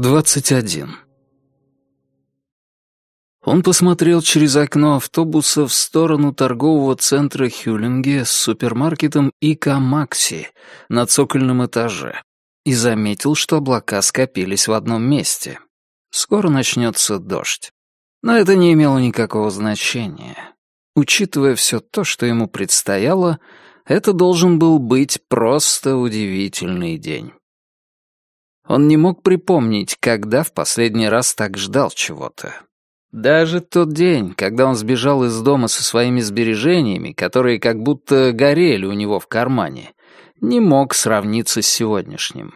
21. Он посмотрел через окно автобуса в сторону торгового центра Хюлинге с супермаркетом Ика Макси на цокольном этаже и заметил, что облака скопились в одном месте. Скоро начнется дождь. Но это не имело никакого значения. Учитывая все то, что ему предстояло, это должен был быть просто удивительный день. Он не мог припомнить, когда в последний раз так ждал чего-то. Даже тот день, когда он сбежал из дома со своими сбережениями, которые как будто горели у него в кармане, не мог сравниться с сегодняшним.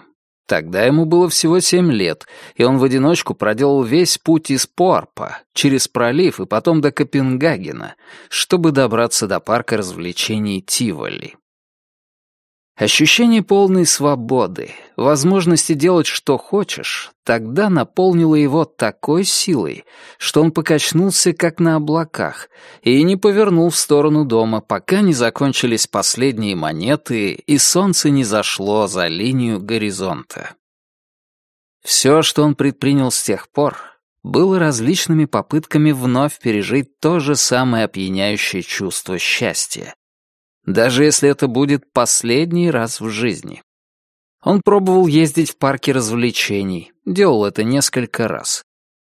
Тогда ему было всего семь лет, и он в одиночку проделал весь путь из Пуарпа, через пролив и потом до Копенгагена, чтобы добраться до парка развлечений Тиволи. Ощущение полной свободы, возможности делать, что хочешь, тогда наполнило его такой силой, что он покачнулся, как на облаках, и не повернул в сторону дома, пока не закончились последние монеты и солнце не зашло за линию горизонта. Все, что он предпринял с тех пор, было различными попытками вновь пережить то же самое опьяняющее чувство счастья, даже если это будет последний раз в жизни. Он пробовал ездить в парке развлечений, делал это несколько раз.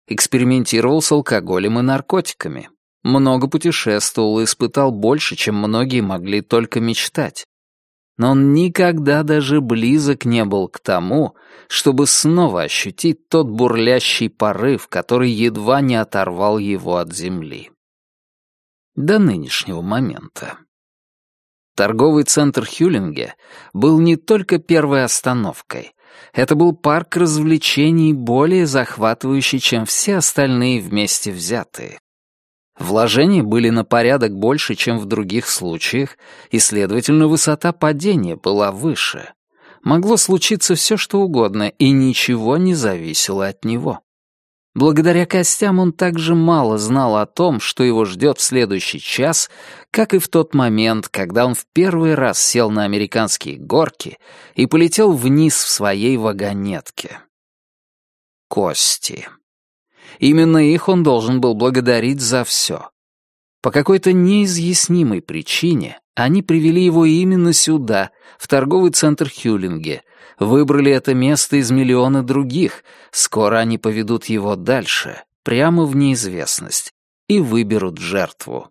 Экспериментировал с алкоголем и наркотиками. Много путешествовал и испытал больше, чем многие могли только мечтать. Но он никогда даже близок не был к тому, чтобы снова ощутить тот бурлящий порыв, который едва не оторвал его от земли. До нынешнего момента. Торговый центр Хюлинге был не только первой остановкой. Это был парк развлечений более захватывающий, чем все остальные вместе взятые. Вложения были на порядок больше, чем в других случаях, и, следовательно, высота падения была выше. Могло случиться все, что угодно, и ничего не зависело от него. Благодаря костям он так же мало знал о том, что его ждет в следующий час, как и в тот момент, когда он в первый раз сел на американские горки и полетел вниз в своей вагонетке. Кости. Именно их он должен был благодарить за все. По какой-то неизъяснимой причине они привели его именно сюда, в торговый центр Хюлинге, выбрали это место из миллиона других, скоро они поведут его дальше, прямо в неизвестность, и выберут жертву.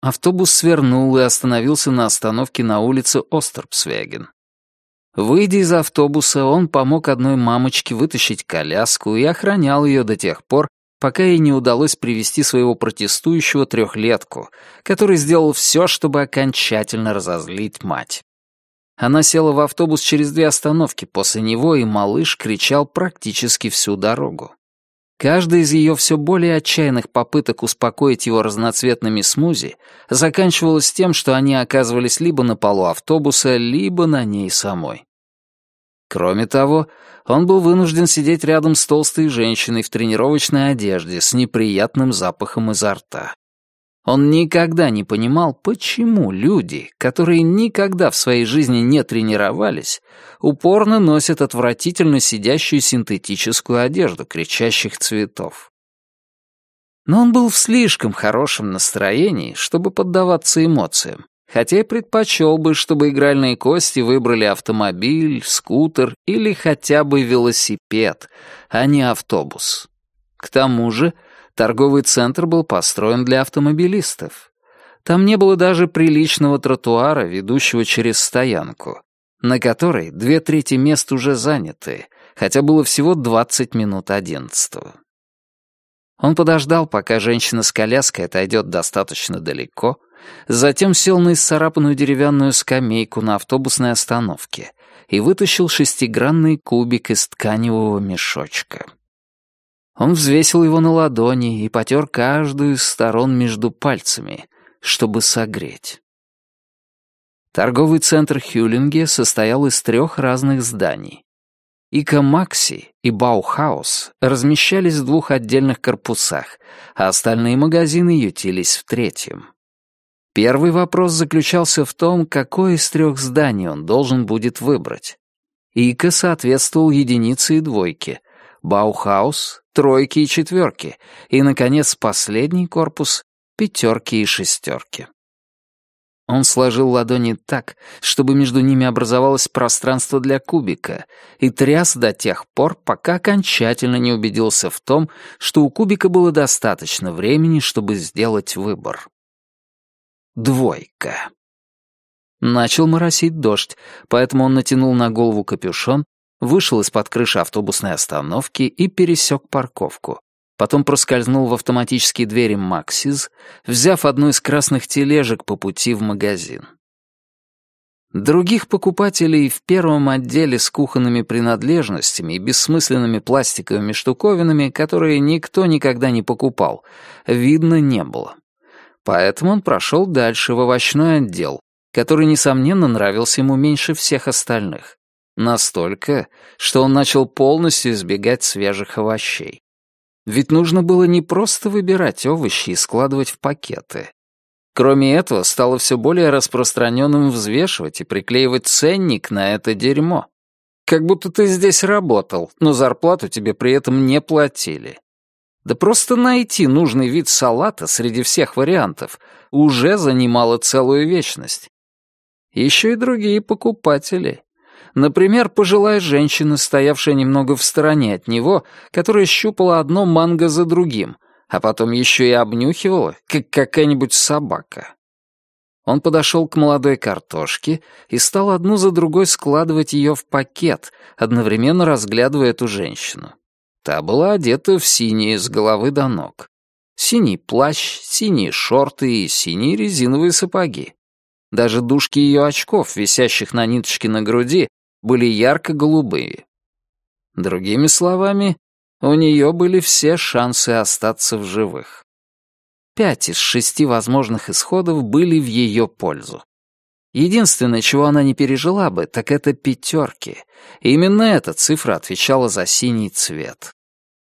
Автобус свернул и остановился на остановке на улице Остерпсвеген. Выйдя из автобуса, он помог одной мамочке вытащить коляску и охранял ее до тех пор, пока ей не удалось привести своего протестующего трехлетку, который сделал все, чтобы окончательно разозлить мать. Она села в автобус через две остановки после него, и малыш кричал практически всю дорогу. Каждая из ее все более отчаянных попыток успокоить его разноцветными смузи заканчивалась тем, что они оказывались либо на полу автобуса, либо на ней самой. Кроме того, он был вынужден сидеть рядом с толстой женщиной в тренировочной одежде с неприятным запахом изо рта. Он никогда не понимал, почему люди, которые никогда в своей жизни не тренировались, упорно носят отвратительно сидящую синтетическую одежду кричащих цветов. Но он был в слишком хорошем настроении, чтобы поддаваться эмоциям, хотя и предпочел бы, чтобы игральные кости выбрали автомобиль, скутер или хотя бы велосипед, а не автобус. К тому же, Торговый центр был построен для автомобилистов. Там не было даже приличного тротуара, ведущего через стоянку, на которой две трети мест уже заняты, хотя было всего 20 минут одиннадцатого. Он подождал, пока женщина с коляской отойдет достаточно далеко, затем сел на исцарапанную деревянную скамейку на автобусной остановке и вытащил шестигранный кубик из тканевого мешочка. Он взвесил его на ладони и потер каждую из сторон между пальцами, чтобы согреть. Торговый центр Хюлинге состоял из трех разных зданий. Ика Макси и Баухаус размещались в двух отдельных корпусах, а остальные магазины ютились в третьем. Первый вопрос заключался в том, какое из трех зданий он должен будет выбрать. Ика соответствовал единице и двойке, Баухаус — тройки и четверки, и, наконец, последний корпус — пятерки и шестерки. Он сложил ладони так, чтобы между ними образовалось пространство для кубика, и тряс до тех пор, пока окончательно не убедился в том, что у кубика было достаточно времени, чтобы сделать выбор. Двойка. Начал моросить дождь, поэтому он натянул на голову капюшон, вышел из-под крыши автобусной остановки и пересек парковку, потом проскользнул в автоматические двери «Максиз», взяв одну из красных тележек по пути в магазин. Других покупателей в первом отделе с кухонными принадлежностями и бессмысленными пластиковыми штуковинами, которые никто никогда не покупал, видно не было. Поэтому он прошел дальше в овощной отдел, который, несомненно, нравился ему меньше всех остальных. Настолько, что он начал полностью избегать свежих овощей. Ведь нужно было не просто выбирать овощи и складывать в пакеты. Кроме этого, стало все более распространенным взвешивать и приклеивать ценник на это дерьмо. Как будто ты здесь работал, но зарплату тебе при этом не платили. Да просто найти нужный вид салата среди всех вариантов уже занимало целую вечность. Еще и другие покупатели. Например, пожилая женщина, стоявшая немного в стороне от него, которая щупала одно манго за другим, а потом еще и обнюхивала, как какая-нибудь собака. Он подошел к молодой картошке и стал одну за другой складывать ее в пакет, одновременно разглядывая эту женщину. Та была одета в синее с головы до ног. Синий плащ, синие шорты и синие резиновые сапоги. Даже дужки ее очков, висящих на ниточке на груди, были ярко-голубые. Другими словами, у нее были все шансы остаться в живых. Пять из шести возможных исходов были в ее пользу. Единственное, чего она не пережила бы, так это пятерки. Именно эта цифра отвечала за синий цвет.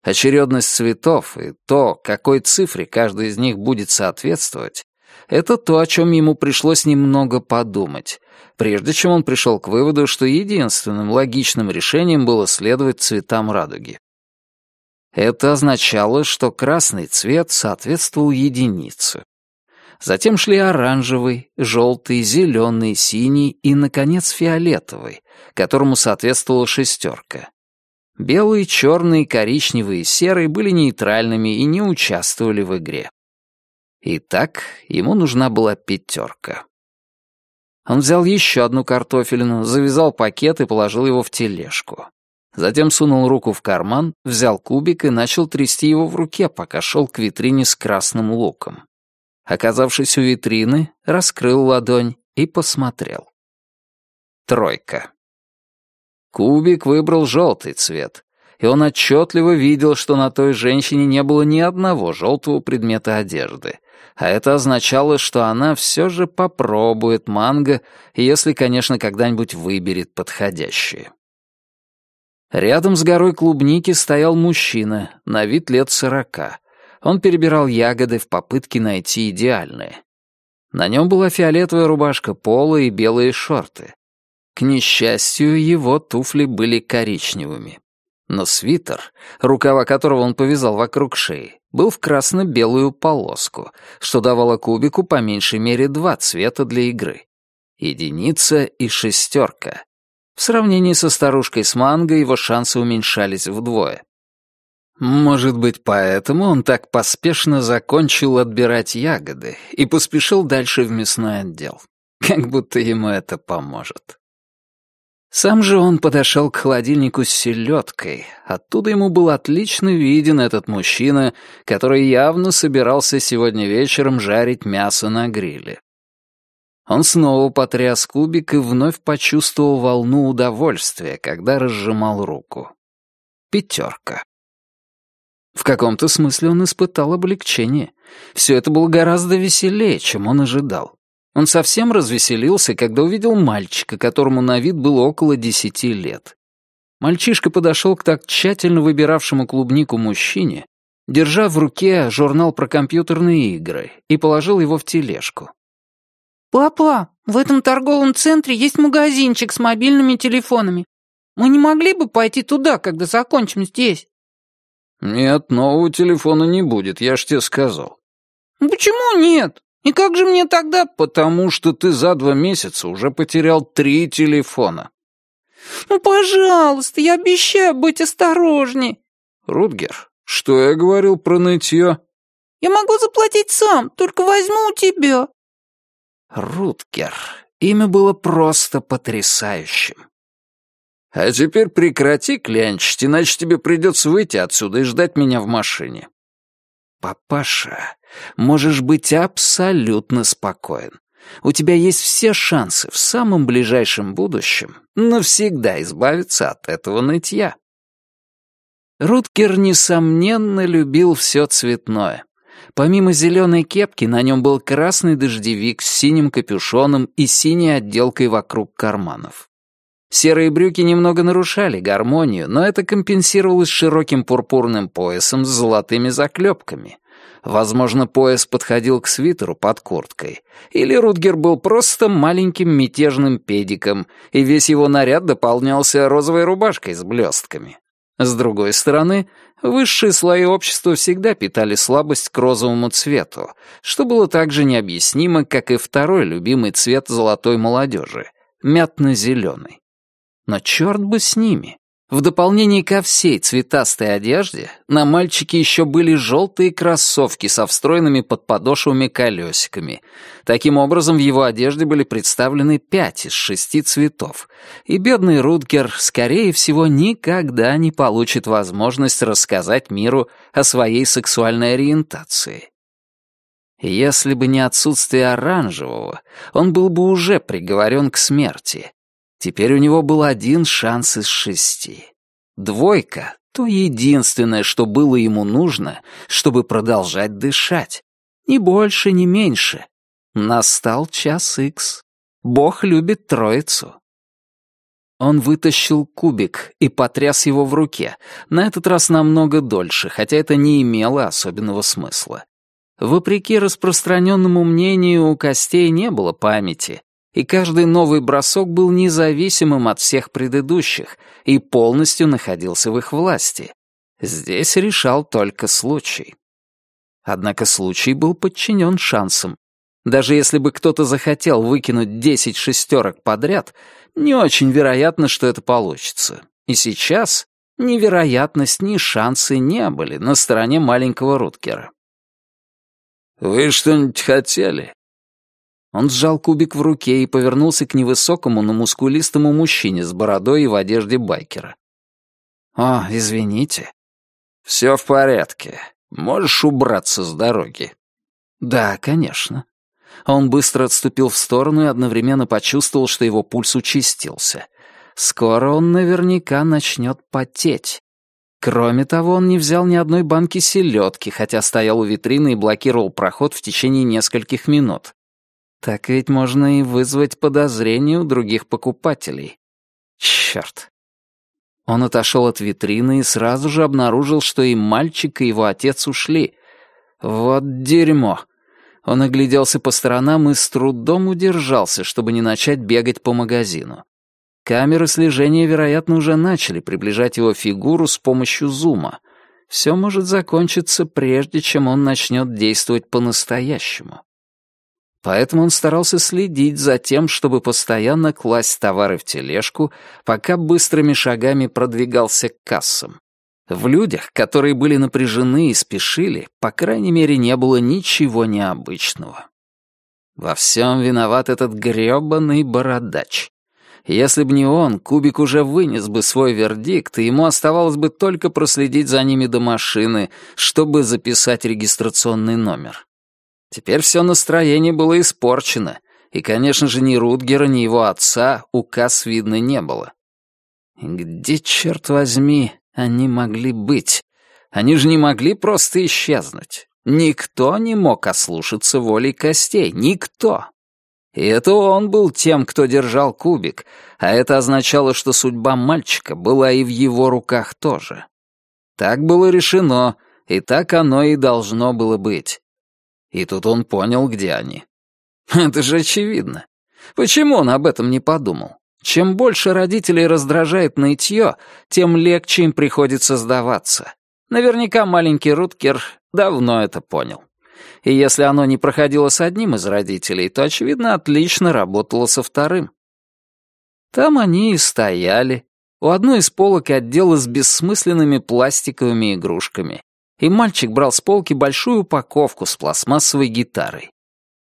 Очередность цветов и то, какой цифре каждый из них будет соответствовать, это то, о чем ему пришлось немного подумать, прежде чем он пришел к выводу, что единственным логичным решением было следовать цветам радуги. Это означало, что красный цвет соответствовал единице. Затем шли оранжевый, желтый, зеленый, синий и, наконец, фиолетовый, которому соответствовала шестерка. Белый, черный, коричневый и серый были нейтральными и не участвовали в игре. Итак, ему нужна была пятерка. Он взял еще одну картофелину, завязал пакет и положил его в тележку. Затем сунул руку в карман, взял кубик и начал трясти его в руке, пока шел к витрине с красным луком. Оказавшись у витрины, раскрыл ладонь и посмотрел. Тройка. Кубик выбрал желтый цвет, и он отчетливо видел, что на той женщине не было ни одного желтого предмета одежды, а это означало, что она все же попробует манго, если, конечно, когда-нибудь выберет подходящее. Рядом с горой клубники стоял мужчина, на вид лет сорока. Он перебирал ягоды в попытке найти идеальные. На нем была фиолетовая рубашка пола и белые шорты. К несчастью, его туфли были коричневыми. Но свитер, рукава которого он повязал вокруг шеи, был в красно-белую полоску, что давало кубику по меньшей мере два цвета для игры. Единица и шестерка. В сравнении со старушкой с манго его шансы уменьшались вдвое. Может быть, поэтому он так поспешно закончил отбирать ягоды и поспешил дальше в мясной отдел. Как будто ему это поможет. Сам же он подошел к холодильнику с селедкой. Оттуда ему был отлично виден этот мужчина, который явно собирался сегодня вечером жарить мясо на гриле. Он снова потряс кубик и вновь почувствовал волну удовольствия, когда разжимал руку. Пятерка. В каком-то смысле он испытал облегчение. Все это было гораздо веселее, чем он ожидал. Он совсем развеселился, когда увидел мальчика, которому на вид было около десяти лет. Мальчишка подошел к так тщательно выбиравшему клубнику мужчине, держа в руке журнал про компьютерные игры, и положил его в тележку. «Папа, в этом торговом центре есть магазинчик с мобильными телефонами. Мы не могли бы пойти туда, когда закончим здесь?» «Нет, нового телефона не будет, я ж тебе сказал». «Почему нет? И как же мне тогда...» «Потому что ты за два месяца уже потерял три телефона». «Ну, пожалуйста, я обещаю быть осторожней». «Рутгер, что я говорил про нытье?» «Я могу заплатить сам, только возьму у тебя». Рутгер. Имя было просто потрясающим. «А теперь прекрати клянчить, иначе тебе придется выйти отсюда и ждать меня в машине». «Папаша, можешь быть абсолютно спокоен. У тебя есть все шансы в самом ближайшем будущем навсегда избавиться от этого нытья». Руткер, несомненно, любил все цветное. Помимо зеленой кепки, на нем был красный дождевик с синим капюшоном и синей отделкой вокруг карманов. Серые брюки немного нарушали гармонию, но это компенсировалось широким пурпурным поясом с золотыми заклепками. Возможно, пояс подходил к свитеру под курткой. Или Рутгер был просто маленьким мятежным педиком, и весь его наряд дополнялся розовой рубашкой с блестками. С другой стороны, высшие слои общества всегда питали слабость к розовому цвету, что было так же необъяснимо, как и второй любимый цвет золотой молодежи — мятно-зеленый. Но черт бы с ними. В дополнение ко всей цветастой одежде на мальчике еще были желтые кроссовки со встроенными под подошвами колесиками. Таким образом, в его одежде были представлены пять из шести цветов, и бедный Рутгер, скорее всего, никогда не получит возможность рассказать миру о своей сексуальной ориентации. Если бы не отсутствие оранжевого, он был бы уже приговорен к смерти, Теперь у него был один шанс из шести. Двойка — то единственное, что было ему нужно, чтобы продолжать дышать. Ни больше, ни меньше. Настал час икс. Бог любит троицу. Он вытащил кубик и потряс его в руке, на этот раз намного дольше, хотя это не имело особенного смысла. Вопреки распространенному мнению, у костей не было памяти, и каждый новый бросок был независимым от всех предыдущих и полностью находился в их власти. Здесь решал только случай. Однако случай был подчинен шансам. Даже если бы кто-то захотел выкинуть десять шестерок подряд, не очень вероятно, что это получится. И сейчас ни вероятность, ни шансы не были на стороне маленького Руткера. «Вы что-нибудь хотели?» Он сжал кубик в руке и повернулся к невысокому, но мускулистому мужчине с бородой и в одежде байкера. «О, извините». «Все в порядке. Можешь убраться с дороги?» «Да, конечно». Он быстро отступил в сторону и одновременно почувствовал, что его пульс участился. Скоро он наверняка начнет потеть. Кроме того, он не взял ни одной банки селедки, хотя стоял у витрины и блокировал проход в течение нескольких минут. Так ведь можно и вызвать подозрение у других покупателей. Черт. Он отошел от витрины и сразу же обнаружил, что и мальчик, и его отец ушли. Вот дерьмо. Он огляделся по сторонам и с трудом удержался, чтобы не начать бегать по магазину. Камеры слежения, вероятно, уже начали приближать его фигуру с помощью зума. Все может закончиться, прежде чем он начнет действовать по-настоящему. Поэтому он старался следить за тем, чтобы постоянно класть товары в тележку, пока быстрыми шагами продвигался к кассам. В людях, которые были напряжены и спешили, по крайней мере, не было ничего необычного. Во всем виноват этот грёбаный бородач. Если б не он, Кубик уже вынес бы свой вердикт, и ему оставалось бы только проследить за ними до машины, чтобы записать регистрационный номер. Теперь все настроение было испорчено, и, конечно же, ни Рутгера, ни его отца указ видно не было. Где, черт возьми, они могли быть? Они же не могли просто исчезнуть. Никто не мог ослушаться воли костей, никто. И это он был тем, кто держал кубик, а это означало, что судьба мальчика была и в его руках тоже. Так было решено, и так оно и должно было быть. И тут он понял, где они. Это же очевидно. Почему он об этом не подумал? Чем больше родителей раздражает нытье, тем легче им приходится сдаваться. Наверняка маленький Руткер давно это понял. И если оно не проходило с одним из родителей, то, очевидно, отлично работало со вторым. Там они и стояли, у одной из полок отдела с бессмысленными пластиковыми игрушками, и мальчик брал с полки большую упаковку с пластмассовой гитарой.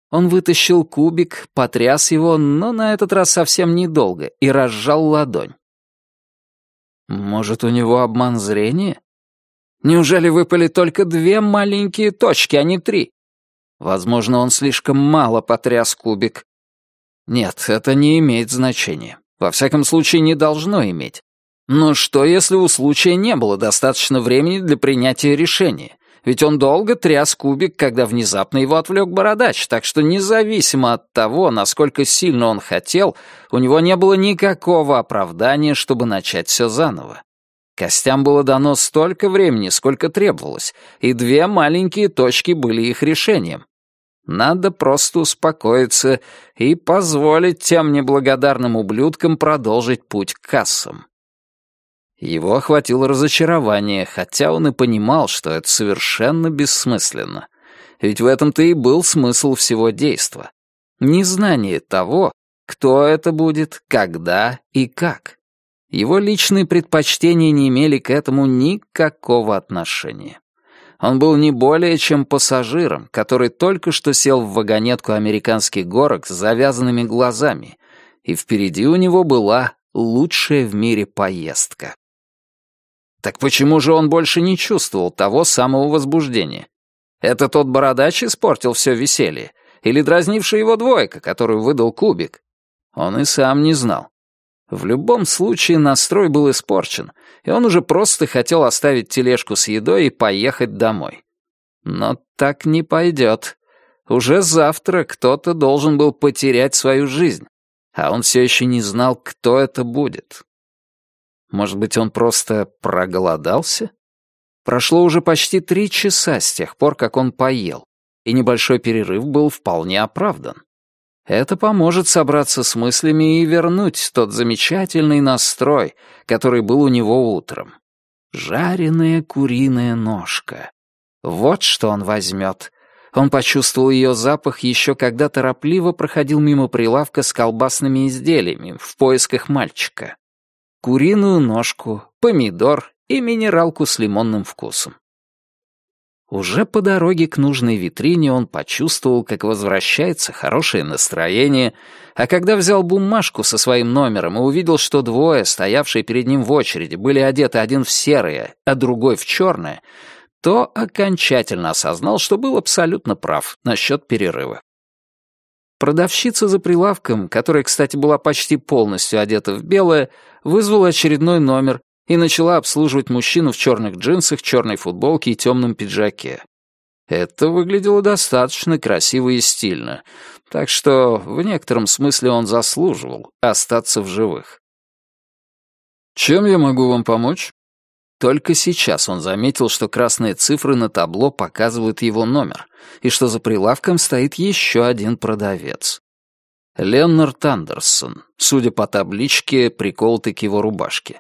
Он вытащил кубик, потряс его, но на этот раз совсем недолго, и разжал ладонь. Может, у него обман зрения? Неужели выпали только две маленькие точки, а не три? Возможно, он слишком мало потряс кубик. Нет, это не имеет значения. Во всяком случае, не должно иметь. Но что, если у случая не было достаточно времени для принятия решения? Ведь он долго тряс кубик, когда внезапно его отвлек бородач, так что независимо от того, насколько сильно он хотел, у него не было никакого оправдания, чтобы начать все заново. Костям было дано столько времени, сколько требовалось, и две маленькие точки были их решением. Надо просто успокоиться и позволить тем неблагодарным ублюдкам продолжить путь к кассам. Его охватило разочарование, хотя он и понимал, что это совершенно бессмысленно. Ведь в этом-то и был смысл всего действа. Незнание того, кто это будет, когда и как. Его личные предпочтения не имели к этому никакого отношения. Он был не более чем пассажиром, который только что сел в вагонетку американских горок с завязанными глазами, и впереди у него была лучшая в мире поездка. Так почему же он больше не чувствовал того самого возбуждения? Это тот бородач испортил все веселье? Или дразнившая его двойка, которую выдал кубик? Он и сам не знал. В любом случае настрой был испорчен, и он уже просто хотел оставить тележку с едой и поехать домой. Но так не пойдет. Уже завтра кто-то должен был потерять свою жизнь, а он все еще не знал, кто это будет. Может быть, он просто проголодался? Прошло уже почти три часа с тех пор, как он поел, и небольшой перерыв был вполне оправдан. Это поможет собраться с мыслями и вернуть тот замечательный настрой, который был у него утром. Жареная куриная ножка. Вот что он возьмет. Он почувствовал ее запах еще когда торопливо проходил мимо прилавка с колбасными изделиями в поисках мальчика. Куриную ножку, помидор и минералку с лимонным вкусом. Уже по дороге к нужной витрине он почувствовал, как возвращается хорошее настроение, а когда взял бумажку со своим номером и увидел, что двое, стоявшие перед ним в очереди, были одеты один в серое, а другой в черное, то окончательно осознал, что был абсолютно прав насчет перерыва. Продавщица за прилавком, которая, кстати, была почти полностью одета в белое, вызвала очередной номер и начала обслуживать мужчину в черных джинсах, черной футболке и темном пиджаке. Это выглядело достаточно красиво и стильно, так что в некотором смысле он заслуживал остаться в живых. «Чем я могу вам помочь?» Только сейчас он заметил, что красные цифры на табло показывают его номер, и что за прилавком стоит еще один продавец. Леннард Андерсон, судя по табличке, приколотый к его рубашке.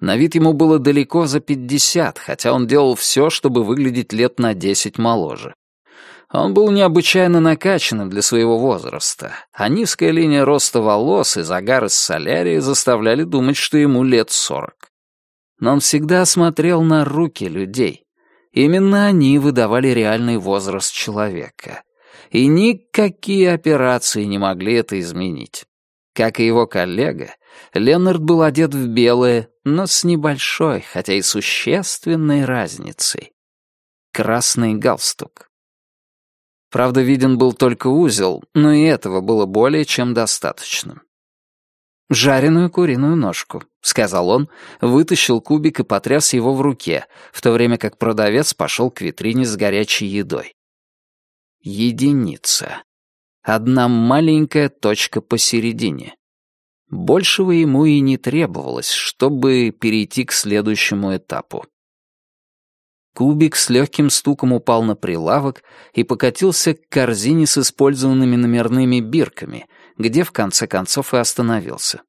На вид ему было далеко за пятьдесят, хотя он делал все, чтобы выглядеть лет на десять моложе. Он был необычайно накачанным для своего возраста, а низкая линия роста волос и загар из солярии заставляли думать, что ему лет сорок. Но он всегда смотрел на руки людей. Именно они выдавали реальный возраст человека. И никакие операции не могли это изменить. Как и его коллега, Леннард был одет в белое, но с небольшой, хотя и существенной разницей. Красный галстук. Правда, виден был только узел, но и этого было более чем достаточно. «Жареную куриную ножку», — сказал он, вытащил кубик и потряс его в руке, в то время как продавец пошел к витрине с горячей едой. Единица. Одна маленькая точка посередине. Большего ему и не требовалось, чтобы перейти к следующему этапу. Кубик с легким стуком упал на прилавок и покатился к корзине с использованными номерными бирками, где в конце концов и остановился.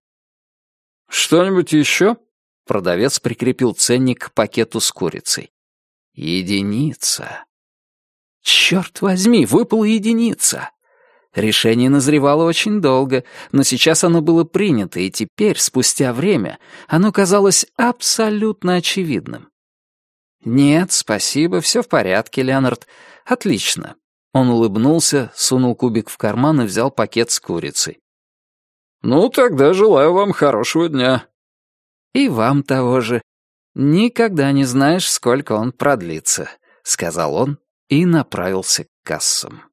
«Что-нибудь еще?» Продавец прикрепил ценник к пакету с курицей. «Единица». «Черт возьми, выпала единица!» Решение назревало очень долго, но сейчас оно было принято, и теперь, спустя время, оно казалось абсолютно очевидным. «Нет, спасибо, все в порядке, Леонард. Отлично». Он улыбнулся, сунул кубик в карман и взял пакет с курицей. «Ну, тогда желаю вам хорошего дня». «И вам того же. Никогда не знаешь, сколько он продлится», — сказал он и направился к кассам.